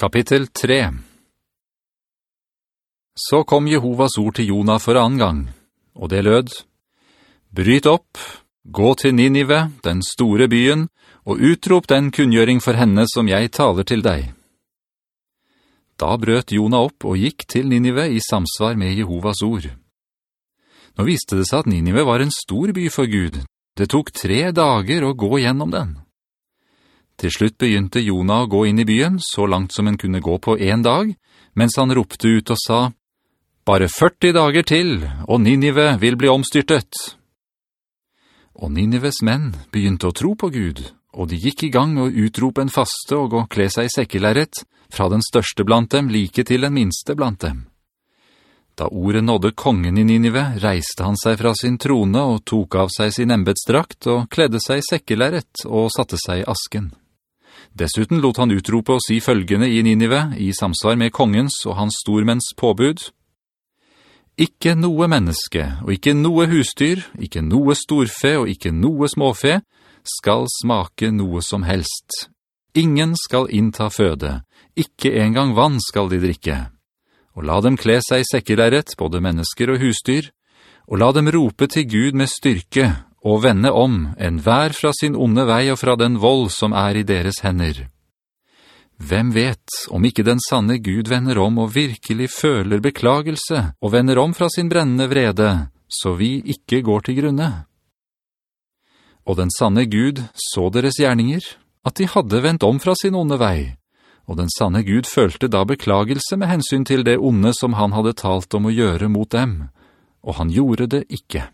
Kapittel 3 Så kom Jehovas ord til Jona for annen gang, og det lød, «Bryt opp, gå til Ninive, den store byen, og utrop den kunngjøring for henne som jeg taler til deg.» Da brøt Jona opp og gikk til Ninive i samsvar med Jehovas ord. Nå viste det seg at Ninive var en stor by for Gud. Det tok tre dager å gå gjennom den. Til slutt begynte Jona å gå inn i byen, så langt som en kunne gå på en dag, mens han ropte ut og sa, «Bare 40 dager til, og Ninive vil bli omstyrtet!» Og Ninives menn begynte å tro på Gud, og de gikk i gang med å utrope en faste og å kle seg i sekkelæret, fra den største blant dem like til den minste blant dem. Da ordet nådde kongen i Ninive, reiste han seg fra sin trone og tok av seg sin embedsdrakt og kledde seg i sekkelæret og satte seg i asken. Dessuten lot han utrope og si følgende i Ninive, i samsvar med kongens og hans stormenns påbud. Ikke noe menneske, og ikke noe husdyr, ikke noe storfe og ikke noe småfe, skal smake noe som helst. Ingen skal innta føde, ikke engang vann skal de drikke. Og la dem kle seg i sekkelæret, både mennesker og husdyr, og la dem rope til Gud med styrke, og vende om, en vær fra sin onde vei og fra den vold som er i deres hender. Hvem vet om ikke den sanne Gud vender om og virkelig føler beklagelse og vender om fra sin brennende vrede, så vi ikke går til grunne? Og den sanne Gud så deres gjerninger, at de hadde vendt om fra sin onde vei, og den sanne Gud følte da beklagelse med hensyn til det onde som han hadde talt om å gjøre mot dem, og han gjorde det ikke.